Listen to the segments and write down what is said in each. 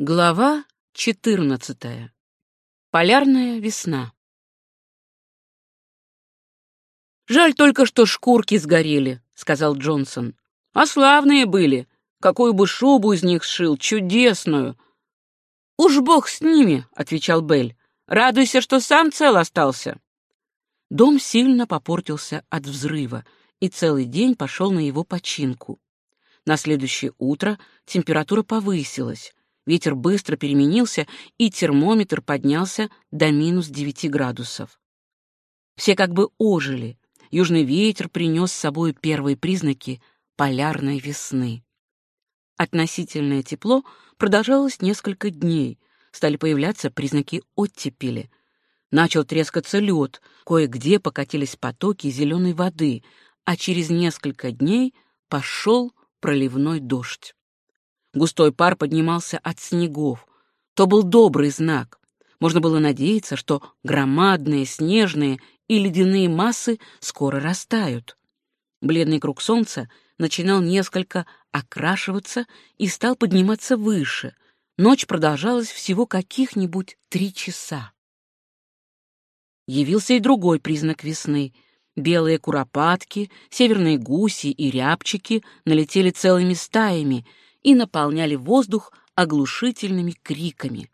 Глава 14. Полярная весна. Жаль только, что шкурки сгорели, сказал Джонсон. А славные были. Какую бы шубу из них сшил, чудесную. Уж бог с ними, отвечал Белль. Радуйся, что сам цел остался. Дом сильно попортился от взрыва, и целый день пошел на его починку. На следующее утро температура повысилась. Ветер быстро переменился, и термометр поднялся до минус девяти градусов. Все как бы ожили. Южный ветер принес с собой первые признаки полярной весны. Относительное тепло продолжалось несколько дней. Стали появляться признаки оттепели. Начал трескаться лед, кое-где покатились потоки зеленой воды, а через несколько дней пошел проливной дождь. Густой пар поднимался от снегов. То был добрый знак. Можно было надеяться, что громадные снежные и ледяные массы скоро растают. Бледный круг солнца начинал несколько окрашиваться и стал подниматься выше. Ночь продолжалась всего каких-нибудь три часа. Явился и другой признак весны. Белые куропатки, северные гуси и рябчики налетели целыми стаями — и наполняли воздух оглушительными криками.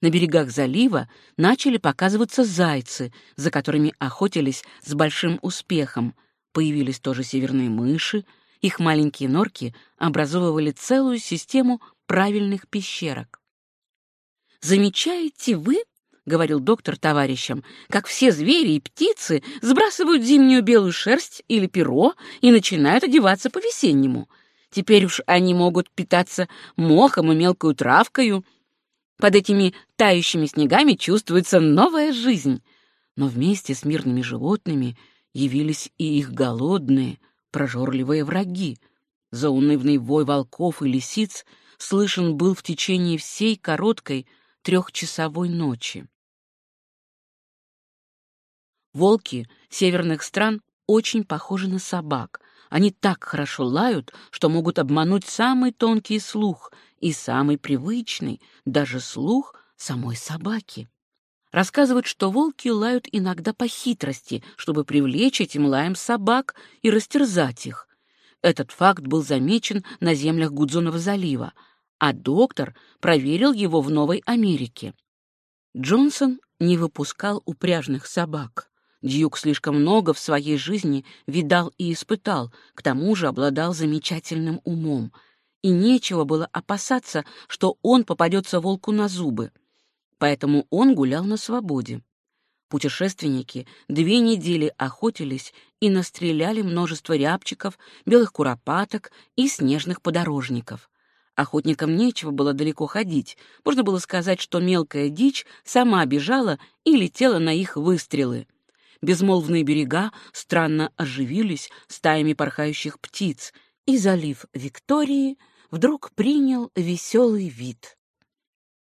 На берегах залива начали показываться зайцы, за которыми охотились с большим успехом. Появились тоже северные мыши, их маленькие норки образовывали целую систему правильных пещерок. «Замечаете вы, — говорил доктор товарищам, — как все звери и птицы сбрасывают зимнюю белую шерсть или перо и начинают одеваться по-весеннему. Теперь уж они могут питаться мохом и мелкой травкою. Под этими тающими снегами чувствуется новая жизнь. Но вместе с мирными животными явились и их голодные, прожорливые враги. Заунывный вой волков и лисиц слышен был в течение всей короткой трехчасовой ночи. Волки северных стран очень похожи на собак, они так хорошо лают, что могут обмануть самый тонкий слух и самый привычный, даже слух самой собаки. Рассказывают, что волки лают иногда по хитрости, чтобы привлечь этим лаем собак и растерзать их. Этот факт был замечен на землях Гудзонова залива, а доктор проверил его в Новой Америке. Джонсон не выпускал упряжных собак. Дьюк слишком много в своей жизни видал и испытал, к тому же обладал замечательным умом. И нечего было опасаться, что он попадется волку на зубы. Поэтому он гулял на свободе. Путешественники две недели охотились и настреляли множество рябчиков, белых куропаток и снежных подорожников. Охотникам нечего было далеко ходить. Можно было сказать, что мелкая дичь сама бежала и летела на их выстрелы безмолвные берега странно оживились стаями порхающих птиц, и залив Виктории вдруг принял веселый вид.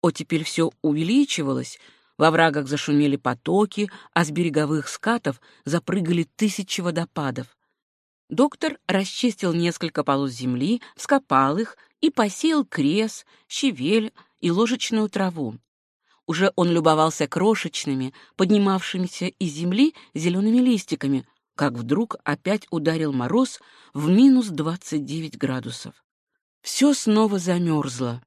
О, теперь все увеличивалось, во врагах зашумели потоки, а с береговых скатов запрыгали тысячи водопадов. Доктор расчистил несколько полос земли, вскопал их и посеял крес, щавель и ложечную траву. Уже он любовался крошечными, поднимавшимися из земли зелеными листиками, как вдруг опять ударил мороз в минус двадцать девять градусов. Все снова замерзло.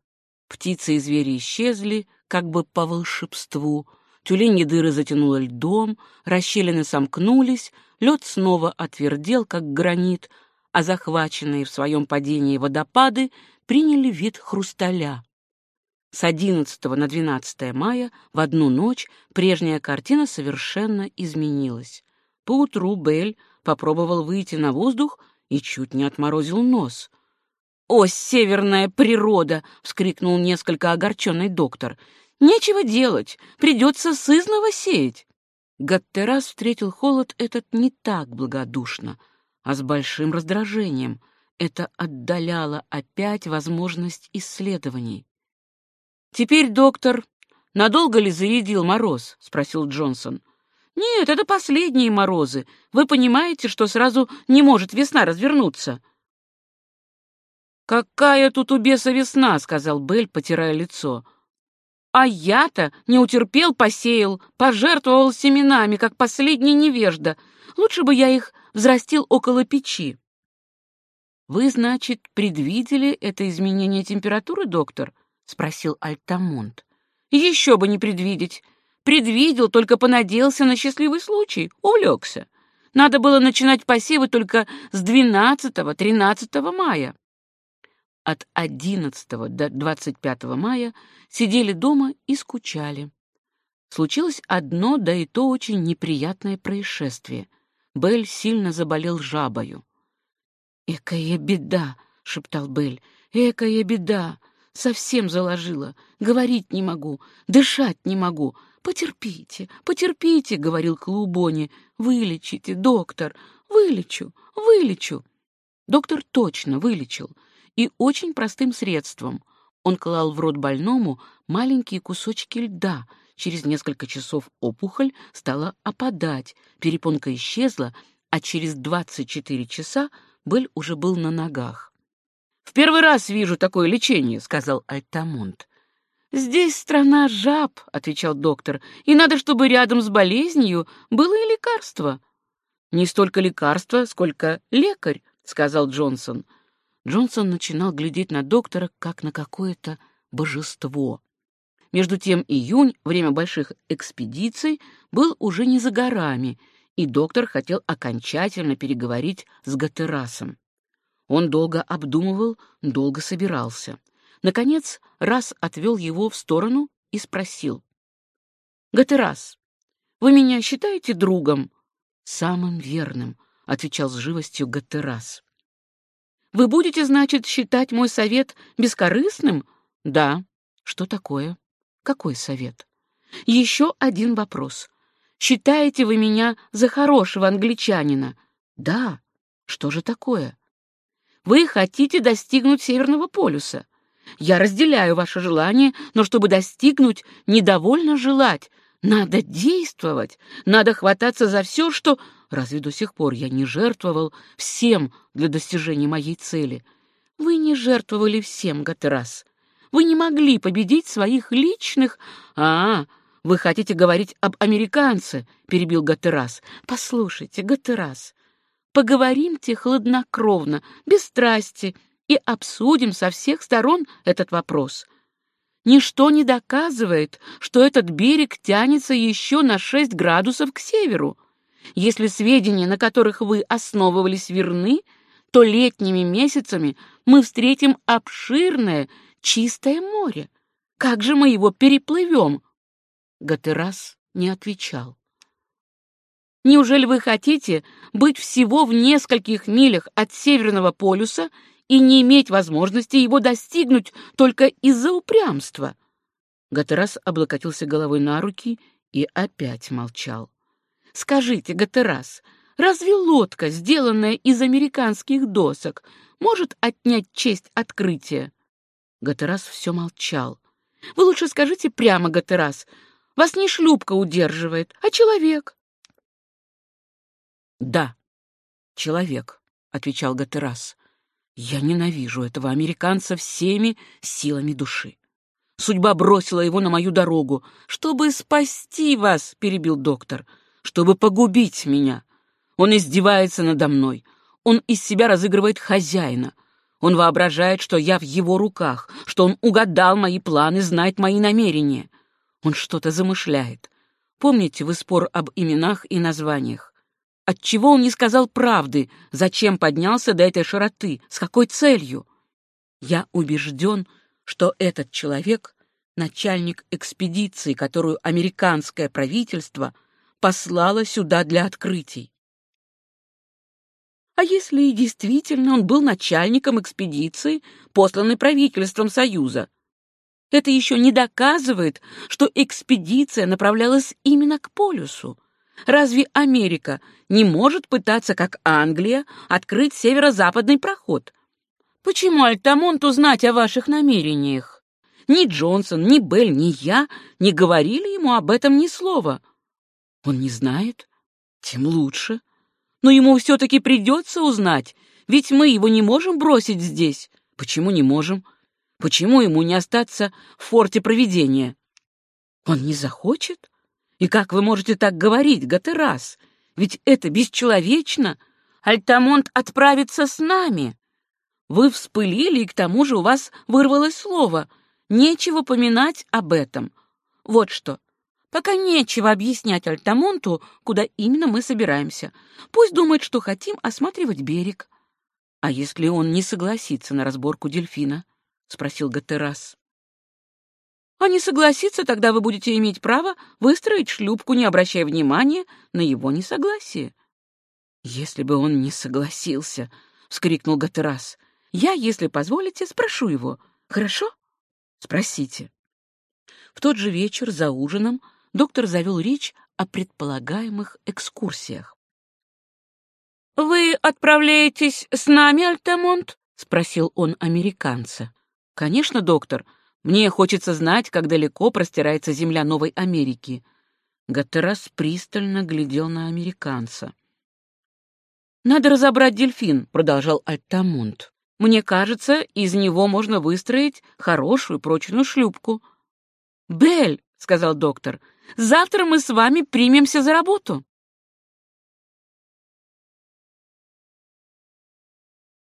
Птицы и звери исчезли, как бы по волшебству. Тюлени дыры затянуло льдом, расщелины сомкнулись, лед снова отвердел, как гранит, а захваченные в своем падении водопады приняли вид хрусталя. С 11 на 12 мая в одну ночь прежняя картина совершенно изменилась. Поутру Бель попробовал выйти на воздух и чуть не отморозил нос. «О, северная природа!» — вскрикнул несколько огорченный доктор. «Нечего делать, придется сызново сеять». Гаттерас встретил холод этот не так благодушно, а с большим раздражением. Это отдаляло опять возможность исследований. «Теперь, доктор, надолго ли зарядил мороз?» — спросил Джонсон. «Нет, это последние морозы. Вы понимаете, что сразу не может весна развернуться?» «Какая тут у беса весна!» — сказал Белль, потирая лицо. «А я-то не утерпел, посеял, пожертвовал семенами, как последний невежда. Лучше бы я их взрастил около печи». «Вы, значит, предвидели это изменение температуры, доктор?» — спросил Альтамонт. «Еще бы не предвидеть. Предвидел, только понадеялся на счастливый случай, увлекся. Надо было начинать посевы только с 12-13 мая от 11 до 25 мая сидели дома и скучали. Случилось одно, да и то очень неприятное происшествие. Белль сильно заболел жабою. «Экая беда!» — шептал Белль. «Экая беда! Совсем заложила. Говорить не могу, дышать не могу. Потерпите, потерпите!» — говорил Клубони. «Вылечите, доктор! Вылечу, вылечу!» Доктор точно вылечил — и очень простым средством. Он клал в рот больному маленькие кусочки льда. Через несколько часов опухоль стала опадать, перепонка исчезла, а через 24 часа Бель уже был на ногах. «В первый раз вижу такое лечение», — сказал Альтамонт. «Здесь страна жаб», — отвечал доктор, «и надо, чтобы рядом с болезнью было и лекарство». «Не столько лекарство, сколько лекарь», — сказал Джонсон. Джонсон начинал глядеть на доктора как на какое-то божество. Между тем июнь, время больших экспедиций, был уже не за горами, и доктор хотел окончательно переговорить с Гатерасом. Он долго обдумывал, долго собирался. Наконец, раз отвел его в сторону и спросил. «Гатерас, вы меня считаете другом?» «Самым верным», — отвечал с живостью Гатерас. Вы будете, значит, считать мой совет бескорыстным? Да. Что такое? Какой совет? Еще один вопрос. Считаете вы меня за хорошего англичанина? Да. Что же такое? Вы хотите достигнуть Северного полюса. Я разделяю ваше желание, но чтобы достигнуть, недовольно желать. Надо действовать, надо хвататься за все, что... Разве до сих пор я не жертвовал всем для достижения моей цели? Вы не жертвовали всем, Гатерас. Вы не могли победить своих личных... А, вы хотите говорить об американце, перебил Гатерас. Послушайте, Гатерас, поговоримте хладнокровно, без страсти, и обсудим со всех сторон этот вопрос. Ничто не доказывает, что этот берег тянется еще на шесть градусов к северу. Если сведения, на которых вы основывались, верны, то летними месяцами мы встретим обширное, чистое море. Как же мы его переплывем? Гатерас не отвечал. Неужели вы хотите быть всего в нескольких милях от Северного полюса и не иметь возможности его достигнуть только из-за упрямства? Гатерас облокотился головой на руки и опять молчал. Скажите, Гатерас, разве лодка, сделанная из американских досок, может отнять честь открытия? Гатерас все молчал. Вы лучше скажите прямо, Гатерас, вас не шлюпка удерживает, а человек. Да, человек, отвечал Гатерас. Я ненавижу этого американца всеми силами души. Судьба бросила его на мою дорогу, чтобы спасти вас, перебил доктор чтобы погубить меня. Он издевается надо мной. Он из себя разыгрывает хозяина. Он воображает, что я в его руках, что он угадал мои планы, знает мои намерения. Он что-то замышляет. Помните вы спор об именах и названиях? Отчего он не сказал правды, зачем поднялся до этой широты, с какой целью? Я убежден, что этот человек — начальник экспедиции, которую американское правительство — послала сюда для открытий. А если и действительно он был начальником экспедиции, посланной правительством Союза? Это еще не доказывает, что экспедиция направлялась именно к полюсу. Разве Америка не может пытаться, как Англия, открыть северо-западный проход? Почему Альтамонт узнать о ваших намерениях? Ни Джонсон, ни Белль, ни я не говорили ему об этом ни слова. Он не знает? Тем лучше. Но ему все-таки придется узнать, ведь мы его не можем бросить здесь. Почему не можем? Почему ему не остаться в форте провидения? Он не захочет? И как вы можете так говорить, Гатерас? Ведь это бесчеловечно. Альтамонт отправится с нами. Вы вспылили, и к тому же у вас вырвалось слово. Нечего поминать об этом. Вот что. Пока нечего объяснять Альтамонту, куда именно мы собираемся. Пусть думает, что хотим осматривать берег. А если он не согласится на разборку дельфина? спросил Гатерас. А не согласится, тогда вы будете иметь право выстроить шлюпку, не обращая внимания на его несогласие. Если бы он не согласился, вскрикнул Гатерас. Я, если позволите, спрошу его. Хорошо? Спросите. В тот же вечер за ужином доктор завел речь о предполагаемых экскурсиях. «Вы отправляетесь с нами, Альтамонт?» — спросил он американца. «Конечно, доктор. Мне хочется знать, как далеко простирается земля Новой Америки». Гаттерас пристально глядел на американца. «Надо разобрать дельфин», — продолжал Альтамонт. «Мне кажется, из него можно выстроить хорошую прочную шлюпку». «Белль», — сказал доктор, — «завтра мы с вами примемся за работу».